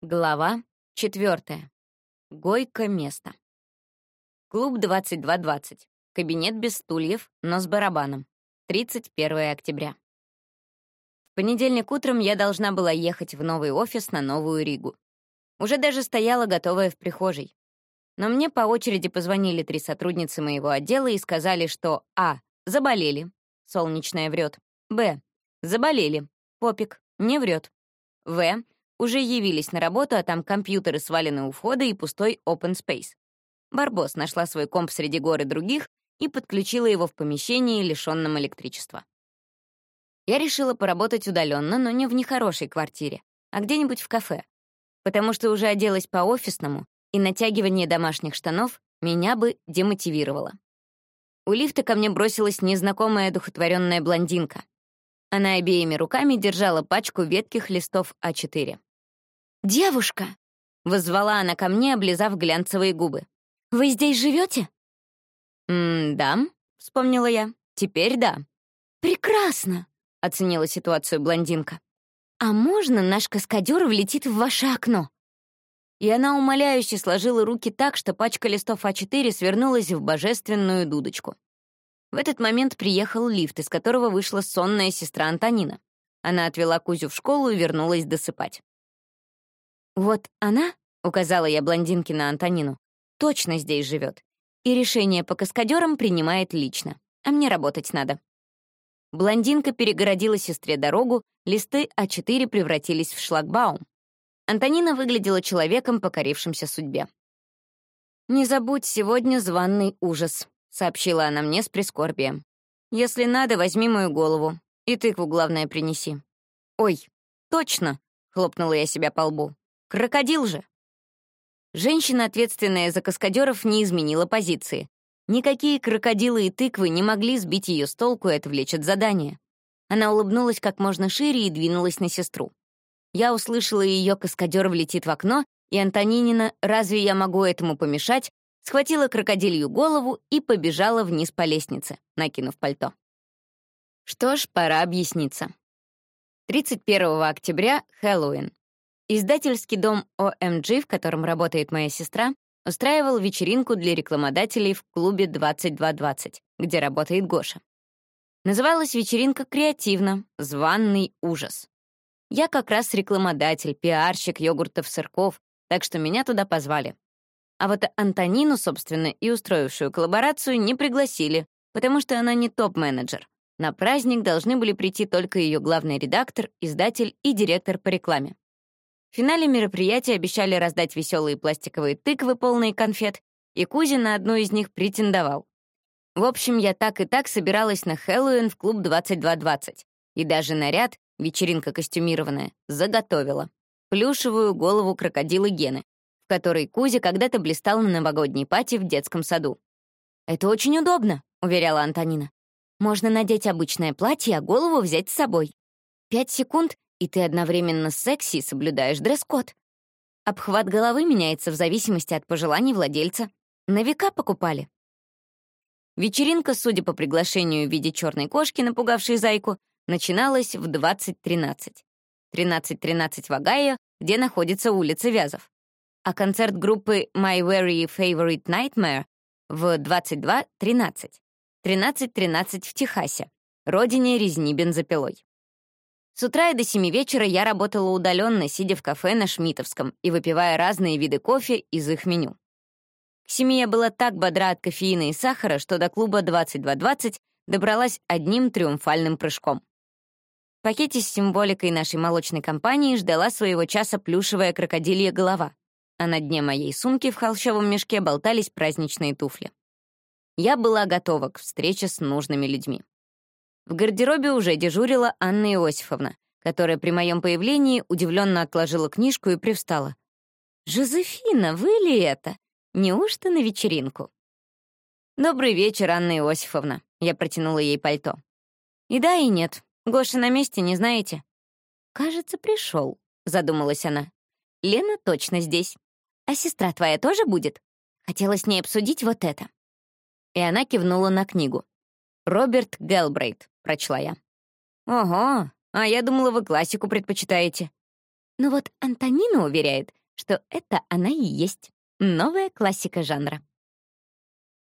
Глава четвертая. Гойка место. Клуб 2220. Кабинет без стульев, но с барабаном. 31 октября. В понедельник утром я должна была ехать в новый офис на Новую Ригу. Уже даже стояла готовая в прихожей. Но мне по очереди позвонили три сотрудницы моего отдела и сказали, что А. Заболели. Солнечная врет. Б. Заболели. Попик. Не врет. В уже явились на работу, а там компьютеры свалены у входа и пустой open space. Барбос нашла свой комп среди горы других и подключила его в помещении, лишённом электричества. Я решила поработать удаленно, но не в нехорошей квартире, а где-нибудь в кафе, потому что уже оделась по-офисному, и натягивание домашних штанов меня бы демотивировало. У лифта ко мне бросилась незнакомая духотворенная блондинка. Она обеими руками держала пачку ветких листов А4. «Девушка!» — воззвала она ко мне, облизав глянцевые губы. «Вы здесь живете? «М-да», — вспомнила я. «Теперь да». «Прекрасно!» — оценила ситуацию блондинка. «А можно наш каскадер влетит в ваше окно?» И она умоляюще сложила руки так, что пачка листов А4 свернулась в божественную дудочку. В этот момент приехал лифт, из которого вышла сонная сестра Антонина. Она отвела Кузю в школу и вернулась досыпать. «Вот она», — указала я блондинке на Антонину, «точно здесь живет. И решение по каскадерам принимает лично. А мне работать надо». Блондинка перегородила сестре дорогу, листы А4 превратились в шлагбаум. Антонина выглядела человеком, покорившимся судьбе. «Не забудь, сегодня званный ужас», — сообщила она мне с прискорбием. «Если надо, возьми мою голову. И тыкву, главное, принеси». «Ой, точно!» — хлопнула я себя по лбу. Крокодил же. Женщина, ответственная за каскадеров, не изменила позиции. Никакие крокодилы и тыквы не могли сбить ее с толку и отвлечь от задания. Она улыбнулась как можно шире и двинулась на сестру. Я услышала ее каскадер влетит в окно, и Антонинина «Разве я могу этому помешать?» схватила крокодилью голову и побежала вниз по лестнице, накинув пальто. Что ж, пора объясниться. 31 октября — Хэллоуин. Издательский дом OMG, в котором работает моя сестра, устраивал вечеринку для рекламодателей в клубе 2220, где работает Гоша. Называлась вечеринка креативно «Званный ужас». Я как раз рекламодатель, пиарщик йогуртов-сырков, так что меня туда позвали. А вот Антонину, собственно, и устроившую коллаборацию не пригласили, потому что она не топ-менеджер. На праздник должны были прийти только ее главный редактор, издатель и директор по рекламе. В финале мероприятия обещали раздать веселые пластиковые тыквы, полные конфет, и Кузя на одну из них претендовал. В общем, я так и так собиралась на Хэллоуин в клуб 2220. И даже наряд, вечеринка костюмированная, заготовила. Плюшевую голову крокодила Гены, в которой Кузя когда-то блистал на новогодней пати в детском саду. «Это очень удобно», — уверяла Антонина. «Можно надеть обычное платье, а голову взять с собой. Пять секунд, и ты одновременно секси соблюдаешь дресс-код. Обхват головы меняется в зависимости от пожеланий владельца. На века покупали. Вечеринка, судя по приглашению в виде черной кошки, напугавшей зайку, начиналась в 20.13. 13.13 в Огайо, где находится улица Вязов. А концерт группы My Very Favorite Nightmare в 22.13. 13.13 в Техасе, родине резни бензопилой. С утра и до семи вечера я работала удаленно, сидя в кафе на Шмитовском и выпивая разные виды кофе из их меню. К семи я была так бодра от кофеина и сахара, что до клуба 2220 добралась одним триумфальным прыжком. В пакете с символикой нашей молочной компании ждала своего часа плюшевая крокодилья голова, а на дне моей сумки в холщовом мешке болтались праздничные туфли. Я была готова к встрече с нужными людьми. В гардеробе уже дежурила Анна Иосифовна, которая при моем появлении удивленно отложила книжку и привстала. «Жозефина, вы ли это? Неужто на вечеринку?» «Добрый вечер, Анна Иосифовна», — я протянула ей пальто. «И да, и нет. Гоша на месте, не знаете?» «Кажется, пришел», — задумалась она. «Лена точно здесь. А сестра твоя тоже будет? Хотела с ней обсудить вот это». И она кивнула на книгу. «Роберт Гелбрейт», — прочла я. «Ого, а я думала, вы классику предпочитаете». Но вот Антонина уверяет, что это она и есть. Новая классика жанра.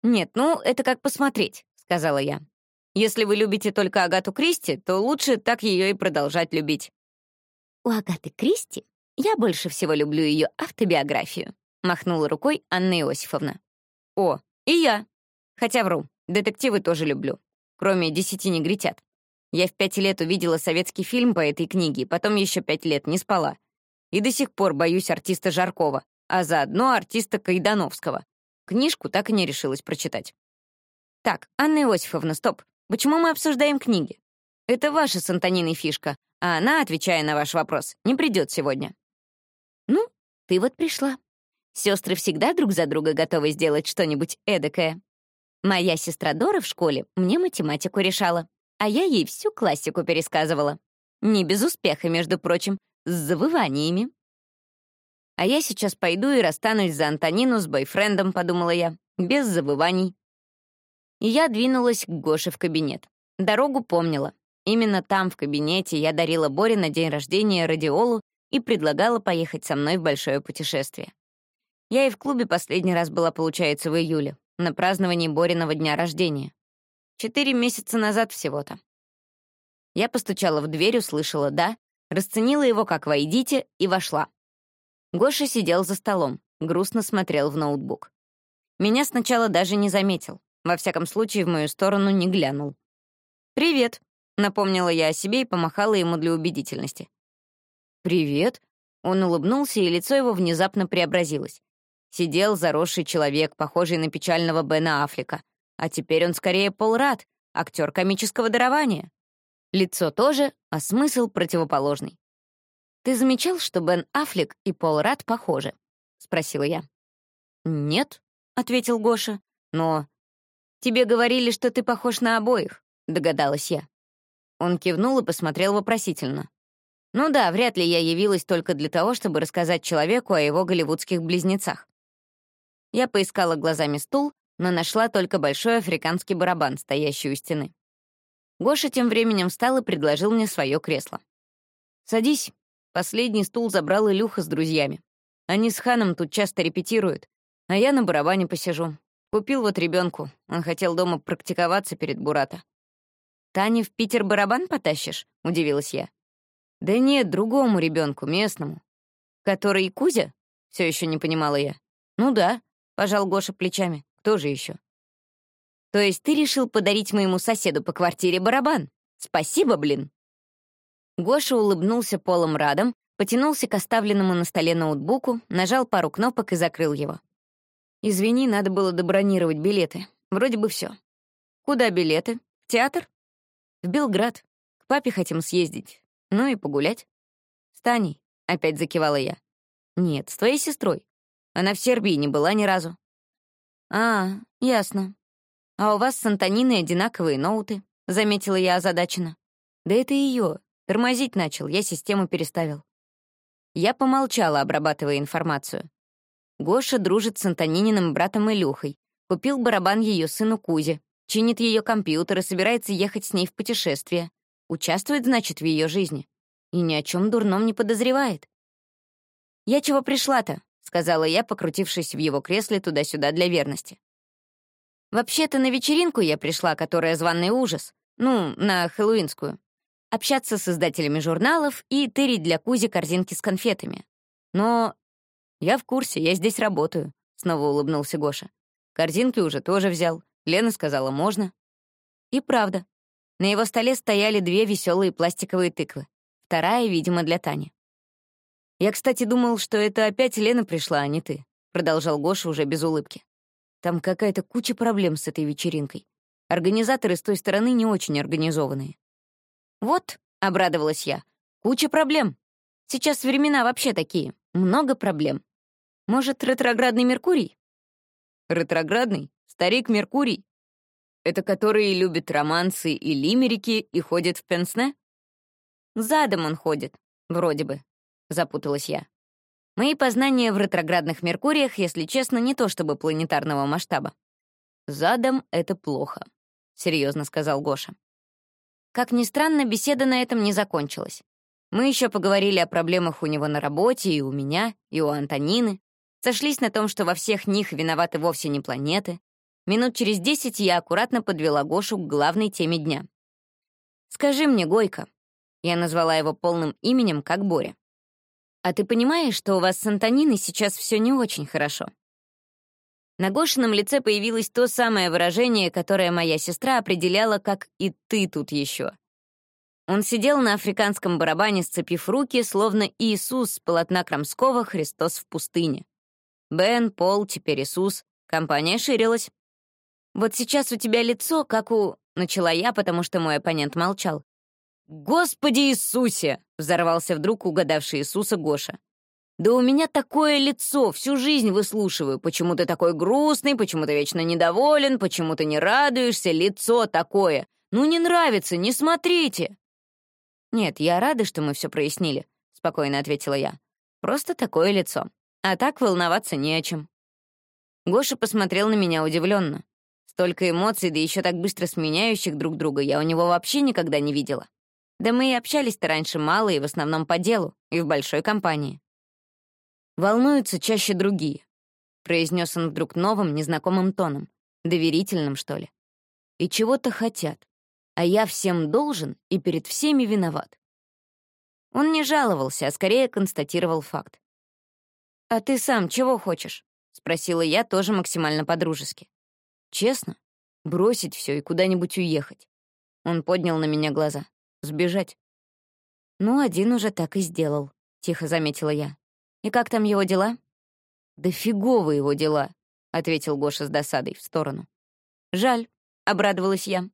«Нет, ну, это как посмотреть», — сказала я. «Если вы любите только Агату Кристи, то лучше так ее и продолжать любить». «У Агаты Кристи я больше всего люблю ее автобиографию», — махнула рукой Анна Иосифовна. «О, и я. Хотя вру, детективы тоже люблю. Кроме «Десяти негритят». Я в пять лет увидела советский фильм по этой книге, потом еще пять лет не спала. И до сих пор боюсь артиста Жаркова, а заодно артиста Кайдановского. Книжку так и не решилась прочитать. Так, Анна Иосифовна, стоп. Почему мы обсуждаем книги? Это ваша с Антониной фишка, а она, отвечая на ваш вопрос, не придет сегодня. Ну, ты вот пришла. Сестры всегда друг за друга готовы сделать что-нибудь эдакое. Моя сестра Дора в школе мне математику решала, а я ей всю классику пересказывала. Не без успеха, между прочим, с завываниями. А я сейчас пойду и расстанусь за Антонину с бойфрендом, подумала я, без завываний. И я двинулась к Гоше в кабинет. Дорогу помнила. Именно там, в кабинете, я дарила Боре на день рождения радиолу и предлагала поехать со мной в большое путешествие. Я и в клубе последний раз была, получается, в июле, на праздновании Бориного дня рождения. Четыре месяца назад всего-то. Я постучала в дверь, услышала «да», расценила его как «войдите» и вошла. Гоша сидел за столом, грустно смотрел в ноутбук. Меня сначала даже не заметил, во всяком случае в мою сторону не глянул. «Привет», — напомнила я о себе и помахала ему для убедительности. «Привет», — он улыбнулся, и лицо его внезапно преобразилось. Сидел заросший человек, похожий на печального Бена Аффлека, а теперь он скорее Пол Рад, актер комического дарования. Лицо тоже, а смысл противоположный. «Ты замечал, что Бен Аффлек и Пол Рад похожи?» — спросила я. «Нет», — ответил Гоша, — «но...» «Тебе говорили, что ты похож на обоих», — догадалась я. Он кивнул и посмотрел вопросительно. «Ну да, вряд ли я явилась только для того, чтобы рассказать человеку о его голливудских близнецах». Я поискала глазами стул, но нашла только большой африканский барабан, стоящий у стены. Гоша тем временем встал и предложил мне свое кресло. «Садись», Последний стул забрал Илюха с друзьями. Они с Ханом тут часто репетируют, а я на барабане посижу. Купил вот ребенку. Он хотел дома практиковаться перед Бурата. «Тане в Питер барабан потащишь?» — удивилась я. «Да нет, другому ребенку, местному». «Который Кузя?» — все еще не понимала я. «Ну да», — пожал Гоша плечами. «Кто же еще? «То есть ты решил подарить моему соседу по квартире барабан? Спасибо, блин!» Гоша улыбнулся полом радом, потянулся к оставленному на столе ноутбуку, нажал пару кнопок и закрыл его. «Извини, надо было добронировать билеты. Вроде бы все. Куда билеты? В театр? В Белград. К папе хотим съездить. Ну и погулять. С Таней, — опять закивала я. Нет, с твоей сестрой. Она в Сербии не была ни разу. А, ясно. А у вас с Антониной одинаковые ноуты, — заметила я озадаченно. Да это ее, Тормозить начал, я систему переставил. Я помолчала, обрабатывая информацию. Гоша дружит с Антонининым братом Илюхой. Купил барабан ее сыну Кузе. Чинит ее компьютер и собирается ехать с ней в путешествие. Участвует, значит, в ее жизни. И ни о чем дурном не подозревает. «Я чего пришла-то?» — сказала я, покрутившись в его кресле туда-сюда для верности. «Вообще-то на вечеринку я пришла, которая званый ужас. Ну, на хэллоуинскую общаться с издателями журналов и тырить для Кузи корзинки с конфетами. Но я в курсе, я здесь работаю, — снова улыбнулся Гоша. Корзинки уже тоже взял. Лена сказала, можно. И правда. На его столе стояли две веселые пластиковые тыквы. Вторая, видимо, для Тани. «Я, кстати, думал, что это опять Лена пришла, а не ты», — продолжал Гоша уже без улыбки. «Там какая-то куча проблем с этой вечеринкой. Организаторы с той стороны не очень организованные. «Вот», — обрадовалась я, — «куча проблем. Сейчас времена вообще такие. Много проблем. Может, ретроградный Меркурий?» «Ретроградный? Старик Меркурий? Это который любит романсы и лимерики и ходит в пенсне?» «Задом он ходит, вроде бы», — запуталась я. Мои познания в ретроградных Меркуриях, если честно, не то чтобы планетарного масштаба. «Задом — это плохо», — серьезно сказал Гоша. Как ни странно, беседа на этом не закончилась. Мы еще поговорили о проблемах у него на работе, и у меня, и у Антонины. Сошлись на том, что во всех них виноваты вовсе не планеты. Минут через десять я аккуратно подвела Гошу к главной теме дня. «Скажи мне, Гойка», я назвала его полным именем, как Боря. «А ты понимаешь, что у вас с Антониной сейчас все не очень хорошо?» На Гошином лице появилось то самое выражение, которое моя сестра определяла как «и ты тут еще». Он сидел на африканском барабане, сцепив руки, словно Иисус с полотна Крамского «Христос в пустыне». Бен, Пол, теперь Иисус. Компания ширилась. «Вот сейчас у тебя лицо, как у...» — начала я, потому что мой оппонент молчал. «Господи Иисусе!» — взорвался вдруг угадавший Иисуса Гоша. Да у меня такое лицо, всю жизнь выслушиваю. Почему ты такой грустный, почему ты вечно недоволен, почему ты не радуешься, лицо такое. Ну не нравится, не смотрите. Нет, я рада, что мы все прояснили, спокойно ответила я. Просто такое лицо. А так волноваться не о чем. Гоша посмотрел на меня удивленно. Столько эмоций, да еще так быстро сменяющих друг друга, я у него вообще никогда не видела. Да мы и общались-то раньше мало и в основном по делу, и в большой компании. Волнуются чаще другие», — произнес он вдруг новым, незнакомым тоном, доверительным, что ли. «И чего-то хотят, а я всем должен и перед всеми виноват». Он не жаловался, а скорее констатировал факт. «А ты сам чего хочешь?» — спросила я тоже максимально по-дружески. «Честно? Бросить все и куда-нибудь уехать». Он поднял на меня глаза. «Сбежать». «Ну, один уже так и сделал», — тихо заметила я. «И как там его дела?» «Да фигово его дела», — ответил Гоша с досадой в сторону. «Жаль», — обрадовалась я.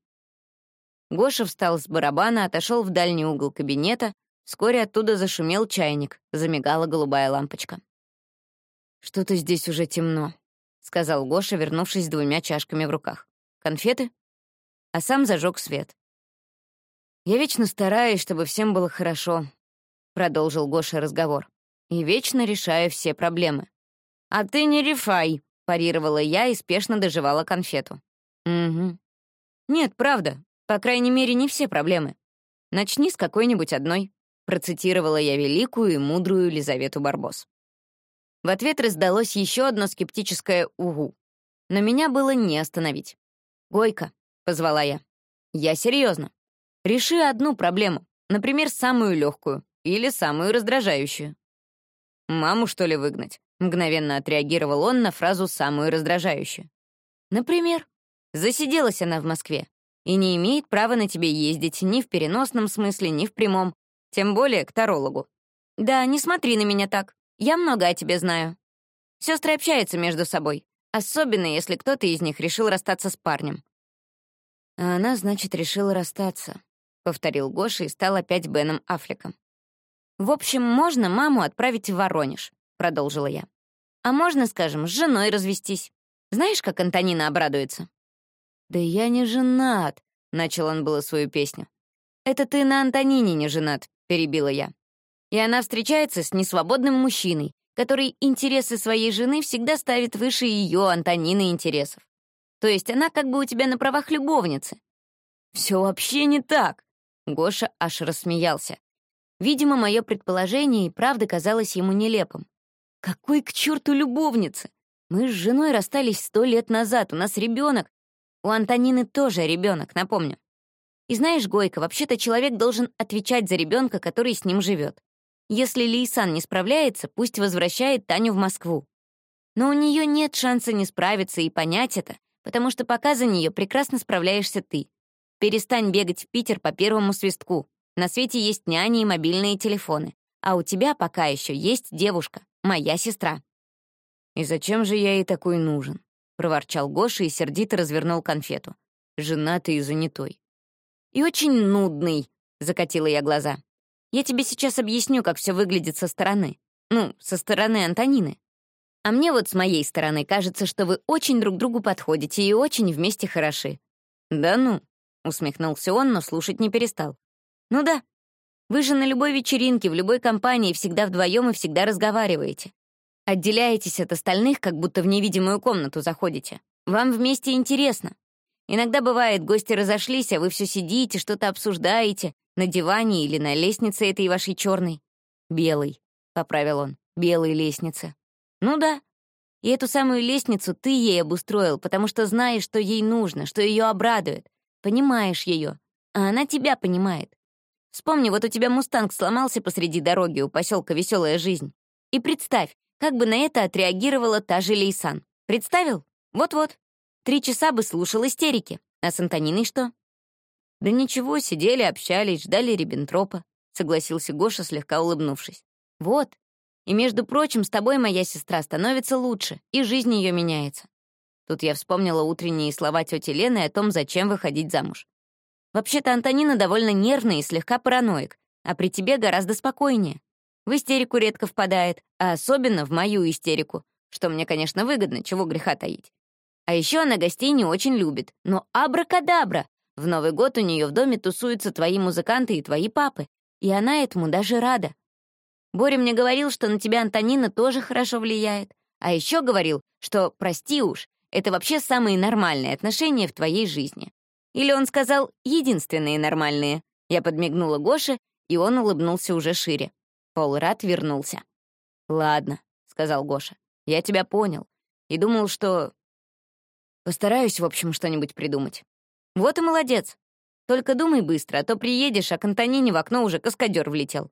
Гоша встал с барабана, отошел в дальний угол кабинета, вскоре оттуда зашумел чайник, замигала голубая лампочка. «Что-то здесь уже темно», — сказал Гоша, вернувшись с двумя чашками в руках. «Конфеты?» А сам зажег свет. «Я вечно стараюсь, чтобы всем было хорошо», — продолжил Гоша разговор и вечно решаю все проблемы. «А ты не рефай», — парировала я и спешно доживала конфету. «Угу. Нет, правда. По крайней мере, не все проблемы. Начни с какой-нибудь одной», — процитировала я великую и мудрую Лизавету Барбос. В ответ раздалось еще одно скептическое «угу». Но меня было не остановить. «Гойка», — позвала я. «Я серьезно. Реши одну проблему, например, самую легкую или самую раздражающую. «Маму, что ли, выгнать?» — мгновенно отреагировал он на фразу самую раздражающую. «Например, засиделась она в Москве и не имеет права на тебе ездить ни в переносном смысле, ни в прямом, тем более к тарологу. Да, не смотри на меня так, я много о тебе знаю. Сестры общаются между собой, особенно если кто-то из них решил расстаться с парнем». «А она, значит, решила расстаться», — повторил Гоша и стал опять Беном Аффлеком. «В общем, можно маму отправить в Воронеж», — продолжила я. «А можно, скажем, с женой развестись. Знаешь, как Антонина обрадуется?» «Да я не женат», — начал он было свою песню. «Это ты на Антонине не женат», — перебила я. «И она встречается с несвободным мужчиной, который интересы своей жены всегда ставит выше ее, Антонины, интересов. То есть она как бы у тебя на правах любовницы». «Все вообще не так», — Гоша аж рассмеялся. Видимо, мое предположение и правда казалось ему нелепым. Какой к черту любовницы? Мы с женой расстались сто лет назад, у нас ребенок. У Антонины тоже ребенок, напомню. И знаешь, Гойка, вообще-то человек должен отвечать за ребенка, который с ним живет. Если Лейсан не справляется, пусть возвращает Таню в Москву. Но у нее нет шанса не справиться и понять это, потому что пока за нее прекрасно справляешься ты. Перестань бегать в Питер по первому свистку. На свете есть няни и мобильные телефоны. А у тебя пока еще есть девушка, моя сестра». «И зачем же я ей такой нужен?» — проворчал Гоша и сердито развернул конфету. «Женатый и занятой». «И очень нудный», — закатила я глаза. «Я тебе сейчас объясню, как все выглядит со стороны. Ну, со стороны Антонины. А мне вот с моей стороны кажется, что вы очень друг другу подходите и очень вместе хороши». «Да ну», — усмехнулся он, но слушать не перестал. Ну да. Вы же на любой вечеринке, в любой компании всегда вдвоем и всегда разговариваете. Отделяетесь от остальных, как будто в невидимую комнату заходите. Вам вместе интересно. Иногда бывает, гости разошлись, а вы все сидите, что-то обсуждаете, На диване или на лестнице этой вашей черной? Белой, поправил он. Белой лестнице. Ну да. И эту самую лестницу ты ей обустроил, потому что знаешь, что ей нужно, что ее обрадует. Понимаешь ее, а она тебя понимает. Вспомни, вот у тебя мустанг сломался посреди дороги у поселка Веселая жизнь. И представь, как бы на это отреагировала та же Лейсан. Представил? Вот-вот. Три часа бы слушал истерики. А с Антониной что? Да ничего, сидели, общались, ждали Риббентропа, согласился Гоша, слегка улыбнувшись. Вот. И, между прочим, с тобой моя сестра становится лучше, и жизнь ее меняется. Тут я вспомнила утренние слова тети Лены о том, зачем выходить замуж. Вообще-то Антонина довольно нервная и слегка параноик, а при тебе гораздо спокойнее. В истерику редко впадает, а особенно в мою истерику, что мне, конечно, выгодно, чего греха таить. А еще она гостей не очень любит, но абракадабра! В Новый год у нее в доме тусуются твои музыканты и твои папы, и она этому даже рада. Боря мне говорил, что на тебя Антонина тоже хорошо влияет, а еще говорил, что, прости уж, это вообще самые нормальные отношения в твоей жизни. Или он сказал «единственные нормальные». Я подмигнула Гоше, и он улыбнулся уже шире. Пол рад вернулся. «Ладно», — сказал Гоша, — «я тебя понял. И думал, что... Постараюсь, в общем, что-нибудь придумать. Вот и молодец. Только думай быстро, а то приедешь, а к Антонине в окно уже каскадер влетел».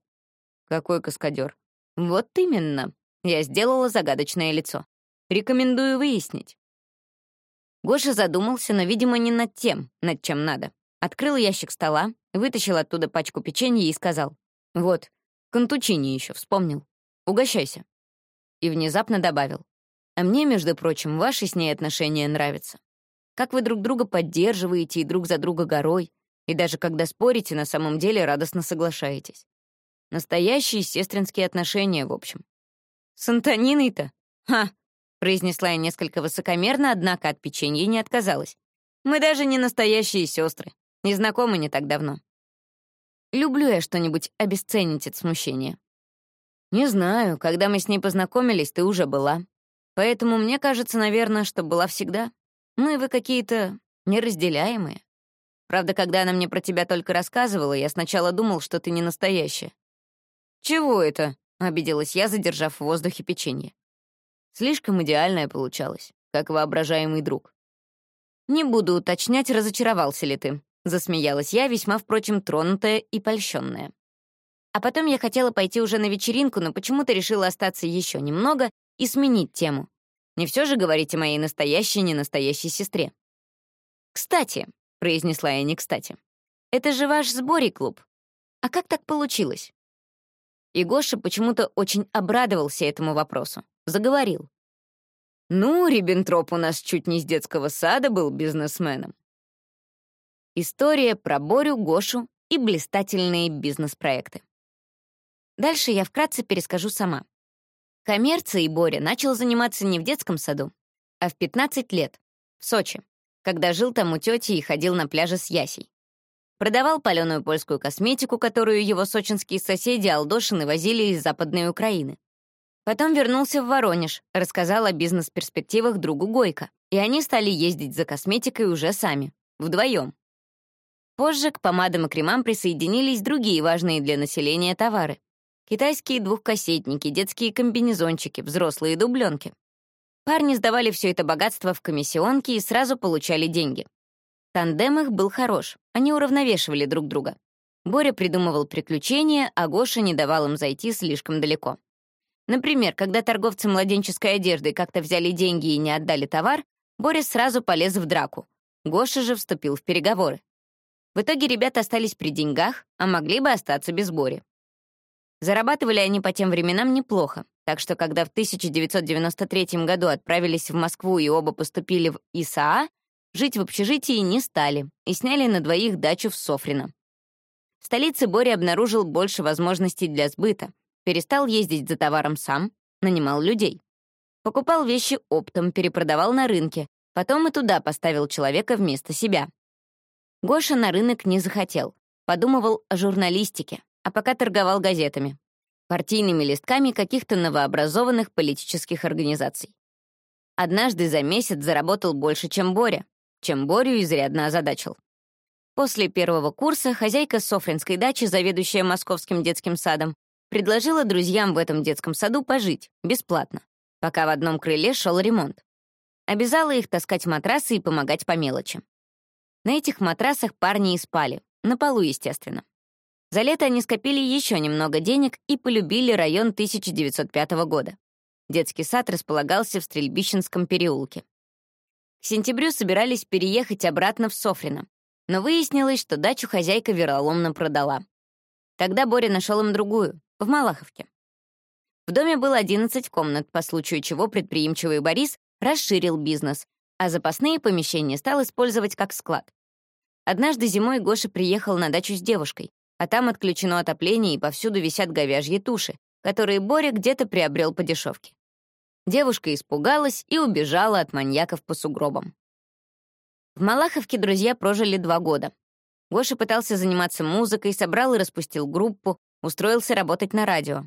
«Какой каскадер?» «Вот именно». Я сделала загадочное лицо. «Рекомендую выяснить». Гоша задумался, но, видимо, не над тем, над чем надо. Открыл ящик стола, вытащил оттуда пачку печенья и сказал. «Вот, контучини еще вспомнил. Угощайся». И внезапно добавил. «А мне, между прочим, ваши с ней отношения нравятся. Как вы друг друга поддерживаете и друг за друга горой, и даже когда спорите, на самом деле радостно соглашаетесь. Настоящие сестринские отношения, в общем. С Антониной-то? Ха, произнесла я несколько высокомерно, однако от печенья не отказалась. Мы даже не настоящие сестры, не знакомы не так давно. Люблю я что-нибудь обесценить от смущения. Не знаю, когда мы с ней познакомились, ты уже была. Поэтому мне кажется, наверное, что была всегда. Ну и вы какие-то неразделяемые. Правда, когда она мне про тебя только рассказывала, я сначала думал, что ты не настоящая. «Чего это?» — обиделась я, задержав в воздухе печенье. Слишком идеальная получалась, как воображаемый друг. «Не буду уточнять, разочаровался ли ты», — засмеялась я, весьма, впрочем, тронутая и польщенная. А потом я хотела пойти уже на вечеринку, но почему-то решила остаться еще немного и сменить тему. Не все же говорить о моей настоящей ненастоящей сестре. «Кстати», — произнесла я не кстати, — «это же ваш сборий клуб. А как так получилось?» И Гоша почему-то очень обрадовался этому вопросу заговорил. «Ну, Риббентроп у нас чуть не с детского сада был бизнесменом». История про Борю, Гошу и блистательные бизнес-проекты. Дальше я вкратце перескажу сама. Коммерцией Боря начал заниматься не в детском саду, а в 15 лет, в Сочи, когда жил там у тети и ходил на пляже с Ясей. Продавал паленую польскую косметику, которую его сочинские соседи Алдошины возили из Западной Украины. Потом вернулся в Воронеж, рассказал о бизнес-перспективах другу Гойко, и они стали ездить за косметикой уже сами, вдвоем. Позже к помадам и кремам присоединились другие важные для населения товары. Китайские двухкассетники, детские комбинезончики, взрослые дубленки. Парни сдавали все это богатство в комиссионки и сразу получали деньги. Тандем их был хорош, они уравновешивали друг друга. Боря придумывал приключения, а Гоша не давал им зайти слишком далеко. Например, когда торговцы младенческой одеждой как-то взяли деньги и не отдали товар, Борис сразу полез в драку. Гоша же вступил в переговоры. В итоге ребята остались при деньгах, а могли бы остаться без Бори. Зарабатывали они по тем временам неплохо, так что когда в 1993 году отправились в Москву и оба поступили в ИСАА, жить в общежитии не стали и сняли на двоих дачу в Софрино. В столице Боря обнаружил больше возможностей для сбыта, Перестал ездить за товаром сам, нанимал людей. Покупал вещи оптом, перепродавал на рынке, потом и туда поставил человека вместо себя. Гоша на рынок не захотел, подумывал о журналистике, а пока торговал газетами, партийными листками каких-то новообразованных политических организаций. Однажды за месяц заработал больше, чем Боря, чем Борю изрядно озадачил. После первого курса хозяйка Софринской дачи, заведующая московским детским садом, предложила друзьям в этом детском саду пожить, бесплатно, пока в одном крыле шел ремонт. Обязала их таскать матрасы и помогать по мелочи. На этих матрасах парни и спали, на полу, естественно. За лето они скопили еще немного денег и полюбили район 1905 года. Детский сад располагался в Стрельбищенском переулке. К сентябрю собирались переехать обратно в Софрино, но выяснилось, что дачу хозяйка вероломно продала. Тогда Боря нашел им другую, в Малаховке. В доме было 11 комнат, по случаю чего предприимчивый Борис расширил бизнес, а запасные помещения стал использовать как склад. Однажды зимой Гоша приехал на дачу с девушкой, а там отключено отопление и повсюду висят говяжьи туши, которые Боря где-то приобрел по дешевке. Девушка испугалась и убежала от маньяков по сугробам. В Малаховке друзья прожили два года. Гоша пытался заниматься музыкой, собрал и распустил группу, устроился работать на радио.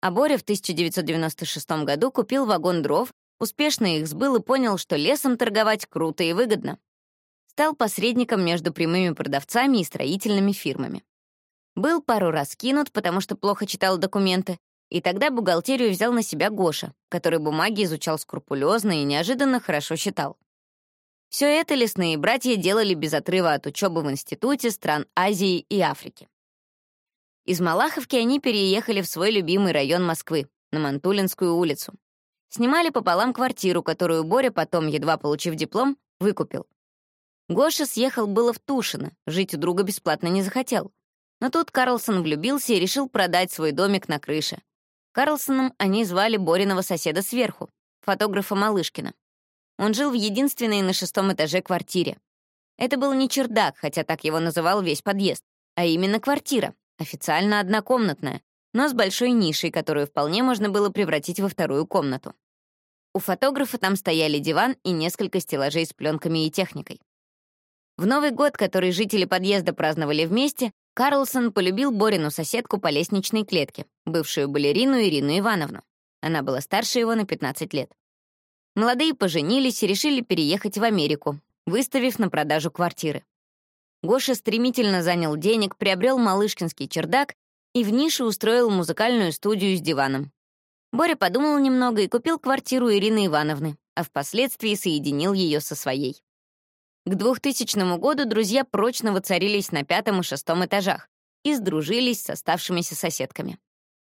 А Боря в 1996 году купил вагон дров, успешно их сбыл и понял, что лесом торговать круто и выгодно. Стал посредником между прямыми продавцами и строительными фирмами. Был пару раз кинут, потому что плохо читал документы, и тогда бухгалтерию взял на себя Гоша, который бумаги изучал скрупулезно и неожиданно хорошо считал. Все это лесные братья делали без отрыва от учебы в Институте стран Азии и Африки. Из Малаховки они переехали в свой любимый район Москвы, на Мантулинскую улицу. Снимали пополам квартиру, которую Боря потом, едва получив диплом, выкупил. Гоша съехал было в Тушино, жить у друга бесплатно не захотел. Но тут Карлсон влюбился и решил продать свой домик на крыше. Карлсоном они звали Бориного соседа сверху, фотографа Малышкина. Он жил в единственной на шестом этаже квартире. Это был не чердак, хотя так его называл весь подъезд, а именно квартира, официально однокомнатная, но с большой нишей, которую вполне можно было превратить во вторую комнату. У фотографа там стояли диван и несколько стеллажей с пленками и техникой. В Новый год, который жители подъезда праздновали вместе, Карлсон полюбил Борину соседку по лестничной клетке, бывшую балерину Ирину Ивановну. Она была старше его на 15 лет. Молодые поженились и решили переехать в Америку, выставив на продажу квартиры. Гоша стремительно занял денег, приобрел малышкинский чердак и в нише устроил музыкальную студию с диваном. Боря подумал немного и купил квартиру Ирины Ивановны, а впоследствии соединил ее со своей. К 2000 году друзья прочно воцарились на пятом и шестом этажах и сдружились с оставшимися соседками.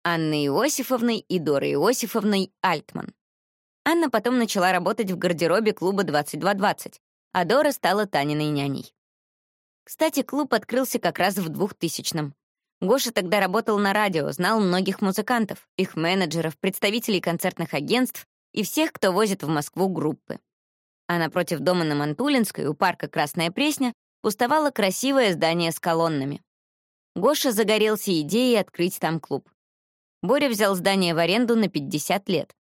Анной Иосифовной и Дорой Иосифовной Альтман. Анна потом начала работать в гардеробе клуба 2220, а Дора стала Таниной няней. Кстати, клуб открылся как раз в 2000-м. Гоша тогда работал на радио, знал многих музыкантов, их менеджеров, представителей концертных агентств и всех, кто возит в Москву группы а напротив дома на Мантулинской у парка Красная Пресня пустовало красивое здание с колоннами. Гоша загорелся идеей открыть там клуб. Боря взял здание в аренду на 50 лет.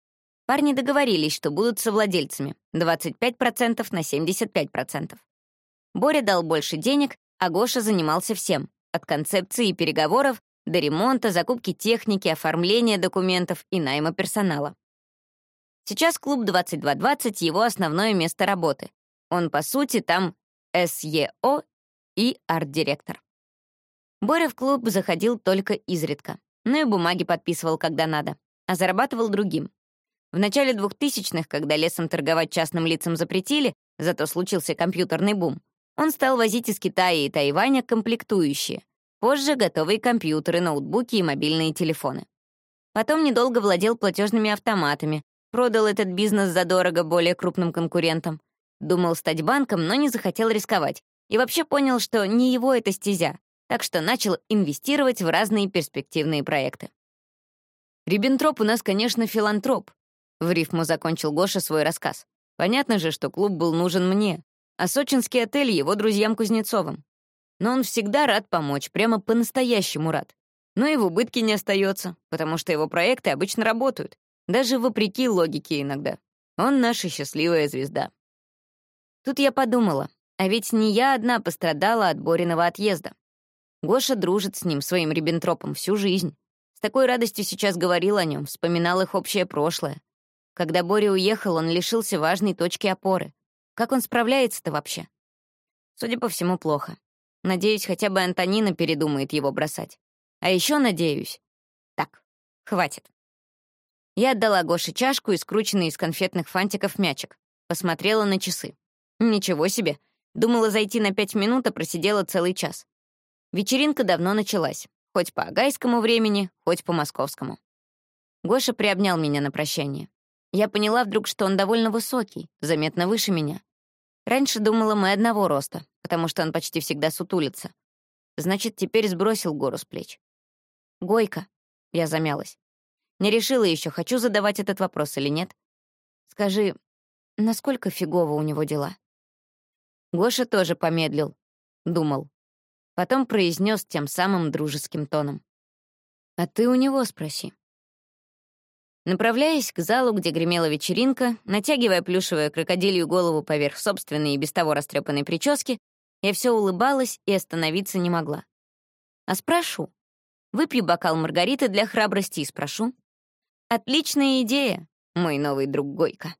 Парни договорились, что будут совладельцами, 25% на 75%. Боря дал больше денег, а Гоша занимался всем, от концепции и переговоров до ремонта, закупки техники, оформления документов и найма персонала. Сейчас клуб 2220 — его основное место работы. Он, по сути, там СЕО и арт-директор. Боря в клуб заходил только изредка, но и бумаги подписывал, когда надо, а зарабатывал другим. В начале 2000-х, когда лесом торговать частным лицам запретили, зато случился компьютерный бум, он стал возить из Китая и Тайваня комплектующие, позже готовые компьютеры, ноутбуки и мобильные телефоны. Потом недолго владел платежными автоматами, Продал этот бизнес задорого более крупным конкурентам. Думал стать банком, но не захотел рисковать. И вообще понял, что не его это стезя, так что начал инвестировать в разные перспективные проекты. «Риббентроп у нас, конечно, филантроп», — в рифму закончил Гоша свой рассказ. «Понятно же, что клуб был нужен мне, а сочинский отель — его друзьям Кузнецовым. Но он всегда рад помочь, прямо по-настоящему рад. Но и в убытке не остается, потому что его проекты обычно работают, даже вопреки логике иногда. Он наша счастливая звезда. Тут я подумала, а ведь не я одна пострадала от Бориного отъезда. Гоша дружит с ним, своим Риббентропом, всю жизнь. С такой радостью сейчас говорил о нем, вспоминал их общее прошлое. Когда Боря уехал, он лишился важной точки опоры. Как он справляется-то вообще? Судя по всему, плохо. Надеюсь, хотя бы Антонина передумает его бросать. А еще надеюсь... Так, хватит. Я отдала Гоше чашку и скрученный из конфетных фантиков мячик. Посмотрела на часы. Ничего себе. Думала зайти на пять минут, а просидела целый час. Вечеринка давно началась. Хоть по агайскому времени, хоть по московскому. Гоша приобнял меня на прощание. Я поняла вдруг, что он довольно высокий, заметно выше меня. Раньше думала, мы одного роста, потому что он почти всегда сутулится. Значит, теперь сбросил гору с плеч. «Гойка», — я замялась. Не решила еще, хочу задавать этот вопрос или нет. Скажи, насколько фигово у него дела? Гоша тоже помедлил, думал. Потом произнес тем самым дружеским тоном. «А ты у него спроси». Направляясь к залу, где гремела вечеринка, натягивая плюшевую крокодилью голову поверх собственной и без того растрепанной прически, я все улыбалась и остановиться не могла. А спрошу. Выпью бокал Маргариты для храбрости и спрошу. Отличная идея, мой новый друг Гойка.